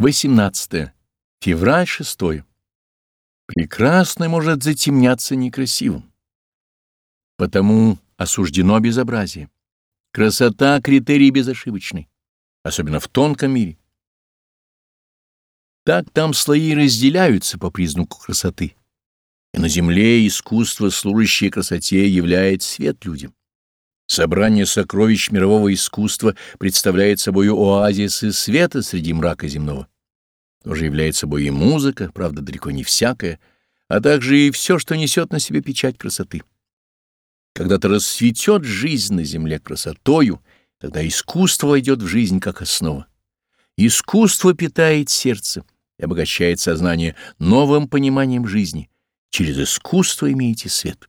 18. Февраль 6. Прекрасное может затемняться некрасивым. Потому осуждено безобразие. Красота — критерий безошибочный, особенно в тонком мире. Так там слои разделяются по признаку красоты. И на земле искусство, служащее красоте, являет свет людям. Собрание сокровищ мирового искусства представляет собой оазисы света среди мрака земного. Тоже является собой и музыка, правда, далеко не всякая, а также и все, что несет на себе печать красоты. Когда-то расцветет жизнь на земле красотою, тогда искусство войдет в жизнь как основа. Искусство питает сердце и обогащает сознание новым пониманием жизни. Через искусство имеете свет.